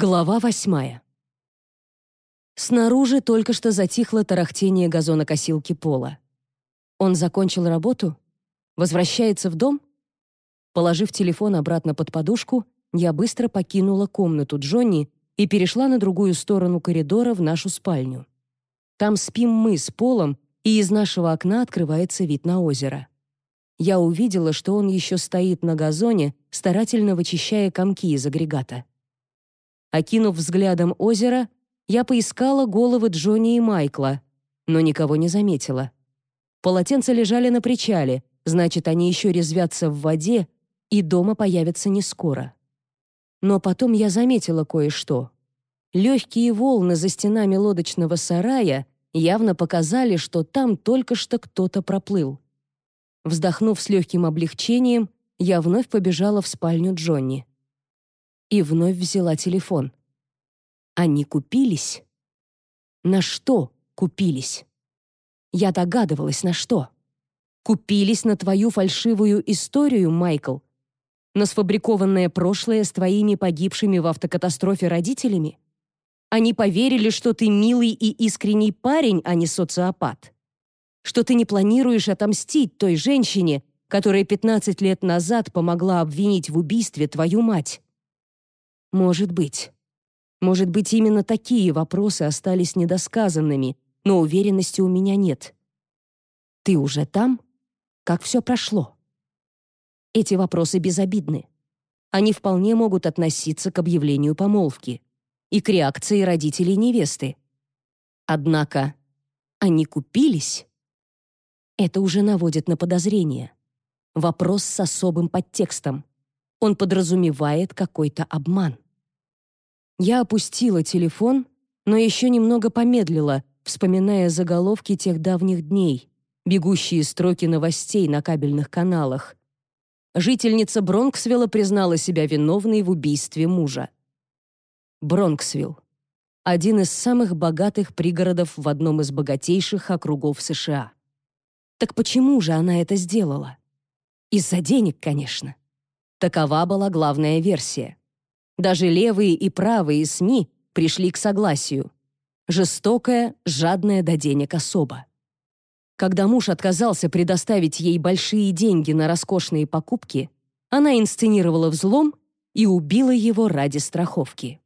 Глава восьмая. Снаружи только что затихло тарахтение газонокосилки Пола. Он закончил работу? Возвращается в дом? Положив телефон обратно под подушку, я быстро покинула комнату Джонни и перешла на другую сторону коридора в нашу спальню. Там спим мы с Полом, и из нашего окна открывается вид на озеро. Я увидела, что он еще стоит на газоне, старательно вычищая комки из агрегата. Окинув взглядом озеро, я поискала головы Джонни и Майкла, но никого не заметила. Полотенца лежали на причале, значит, они еще резвятся в воде, и дома появятся не скоро. Но потом я заметила кое-что. Легкие волны за стенами лодочного сарая явно показали, что там только что кто-то проплыл. Вздохнув с легким облегчением, я вновь побежала в спальню Джонни и вновь взяла телефон. Они купились? На что купились? Я догадывалась, на что. Купились на твою фальшивую историю, Майкл? На сфабрикованное прошлое с твоими погибшими в автокатастрофе родителями? Они поверили, что ты милый и искренний парень, а не социопат. Что ты не планируешь отомстить той женщине, которая 15 лет назад помогла обвинить в убийстве твою мать. Может быть. Может быть, именно такие вопросы остались недосказанными, но уверенности у меня нет. Ты уже там? Как все прошло? Эти вопросы безобидны. Они вполне могут относиться к объявлению помолвки и к реакции родителей невесты. Однако они купились? Это уже наводит на подозрение. Вопрос с особым подтекстом. Он подразумевает какой-то обман. Я опустила телефон, но еще немного помедлила, вспоминая заголовки тех давних дней, бегущие строки новостей на кабельных каналах. Жительница Бронксвилла признала себя виновной в убийстве мужа. Бронксвилл — один из самых богатых пригородов в одном из богатейших округов США. Так почему же она это сделала? Из-за денег, конечно. Такова была главная версия. Даже левые и правые СМИ пришли к согласию. Жестокая, жадная до денег особа. Когда муж отказался предоставить ей большие деньги на роскошные покупки, она инсценировала взлом и убила его ради страховки.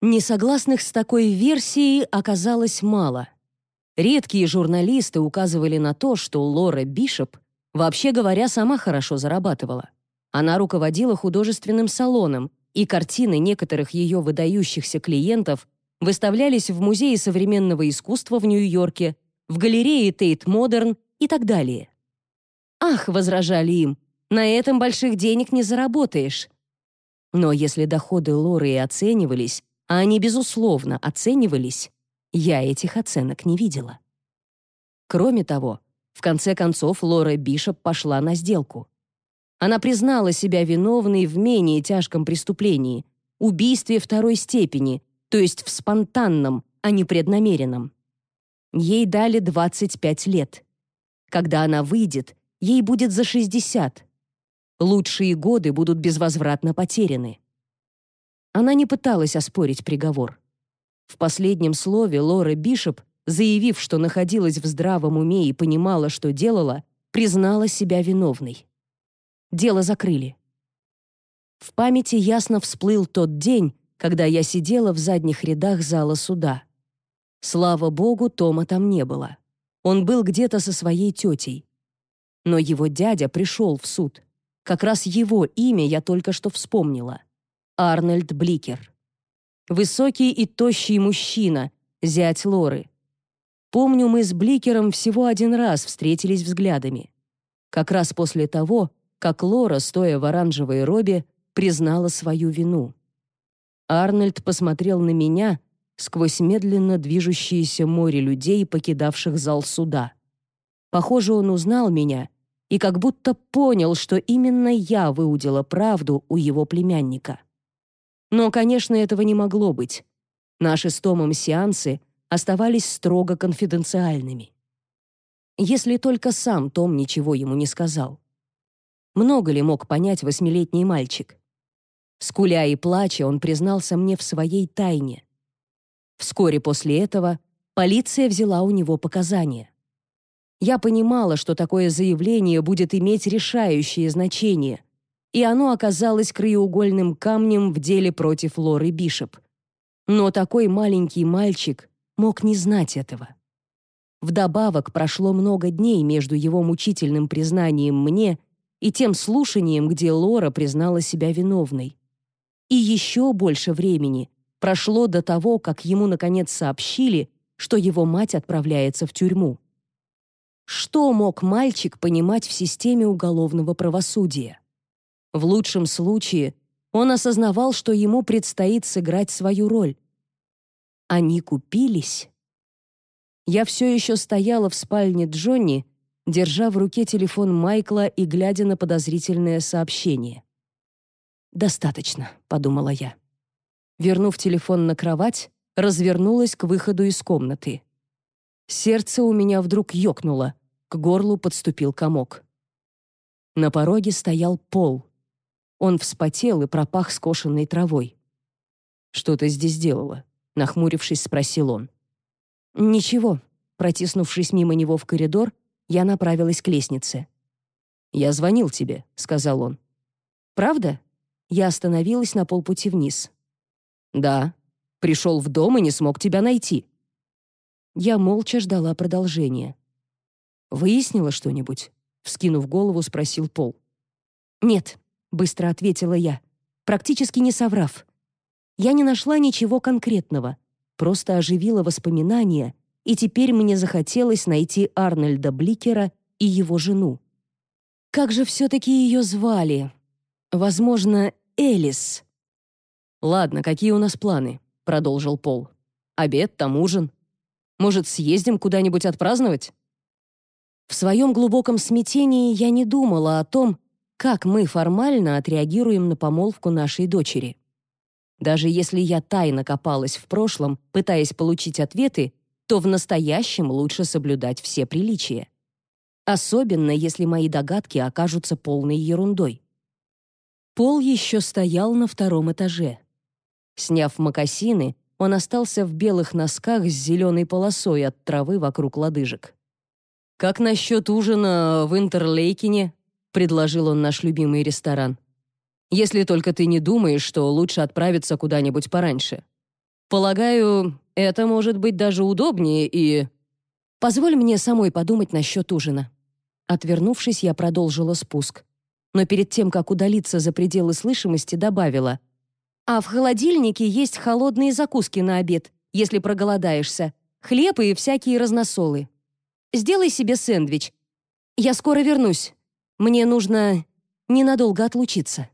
Несогласных с такой версией оказалось мало. Редкие журналисты указывали на то, что Лора Бишоп, вообще говоря, сама хорошо зарабатывала. Она руководила художественным салоном, и картины некоторых ее выдающихся клиентов выставлялись в Музее современного искусства в Нью-Йорке, в галерее Тейт Модерн и так далее. «Ах», — возражали им, — «на этом больших денег не заработаешь». Но если доходы Лоры и оценивались, а они, безусловно, оценивались, я этих оценок не видела. Кроме того, в конце концов Лора Бишоп пошла на сделку. Она признала себя виновной в менее тяжком преступлении — убийстве второй степени, то есть в спонтанном, а не преднамеренном. Ей дали 25 лет. Когда она выйдет, ей будет за 60. Лучшие годы будут безвозвратно потеряны. Она не пыталась оспорить приговор. В последнем слове Лора Бишоп, заявив, что находилась в здравом уме и понимала, что делала, признала себя виновной. Дело закрыли. В памяти ясно всплыл тот день, когда я сидела в задних рядах зала суда. Слава богу, Тома там не было. Он был где-то со своей тетей. Но его дядя пришел в суд. Как раз его имя я только что вспомнила. Арнольд Бликер. Высокий и тощий мужчина, зять Лоры. Помню, мы с Бликером всего один раз встретились взглядами. Как раз после того, как Лора, стоя в оранжевой робе, признала свою вину. Арнольд посмотрел на меня сквозь медленно движущееся море людей, покидавших зал суда. Похоже, он узнал меня и как будто понял, что именно я выудила правду у его племянника. Но, конечно, этого не могло быть. Наши с Томом сеансы оставались строго конфиденциальными. Если только сам Том ничего ему не сказал. Много ли мог понять восьмилетний мальчик? Скуля и плача, он признался мне в своей тайне. Вскоре после этого полиция взяла у него показания. Я понимала, что такое заявление будет иметь решающее значение, и оно оказалось краеугольным камнем в деле против Лоры Бишоп. Но такой маленький мальчик мог не знать этого. Вдобавок прошло много дней между его мучительным признанием мне и тем слушанием, где Лора признала себя виновной. И еще больше времени прошло до того, как ему наконец сообщили, что его мать отправляется в тюрьму. Что мог мальчик понимать в системе уголовного правосудия? В лучшем случае он осознавал, что ему предстоит сыграть свою роль. Они купились. Я все еще стояла в спальне Джонни, держа в руке телефон Майкла и глядя на подозрительное сообщение. «Достаточно», — подумала я. Вернув телефон на кровать, развернулась к выходу из комнаты. Сердце у меня вдруг ёкнуло, к горлу подступил комок. На пороге стоял Пол. Он вспотел и пропах скошенной травой. «Что ты здесь делала?» — нахмурившись, спросил он. «Ничего». Протиснувшись мимо него в коридор, я направилась к лестнице. «Я звонил тебе», — сказал он. «Правда?» Я остановилась на полпути вниз. «Да. Пришел в дом и не смог тебя найти». Я молча ждала продолжения. «Выяснила что-нибудь?» — вскинув голову, спросил Пол. «Нет», — быстро ответила я, практически не соврав. Я не нашла ничего конкретного, просто оживила воспоминания, и теперь мне захотелось найти Арнольда Бликера и его жену. Как же все-таки ее звали? Возможно, Элис. «Ладно, какие у нас планы?» — продолжил Пол. «Обед, там ужин. Может, съездим куда-нибудь отпраздновать?» В своем глубоком смятении я не думала о том, как мы формально отреагируем на помолвку нашей дочери. Даже если я тайно копалась в прошлом, пытаясь получить ответы, то в настоящем лучше соблюдать все приличия. Особенно, если мои догадки окажутся полной ерундой. Пол еще стоял на втором этаже. Сняв мокасины, он остался в белых носках с зеленой полосой от травы вокруг лодыжек. «Как насчет ужина в Интерлейкине?» — предложил он наш любимый ресторан. «Если только ты не думаешь, что лучше отправиться куда-нибудь пораньше. Полагаю, это может быть даже удобнее и...» «Позволь мне самой подумать насчет ужина». Отвернувшись, я продолжила спуск. Но перед тем, как удалиться за пределы слышимости, добавила. «А в холодильнике есть холодные закуски на обед, если проголодаешься, хлеб и всякие разносолы. Сделай себе сэндвич. Я скоро вернусь. Мне нужно ненадолго отлучиться».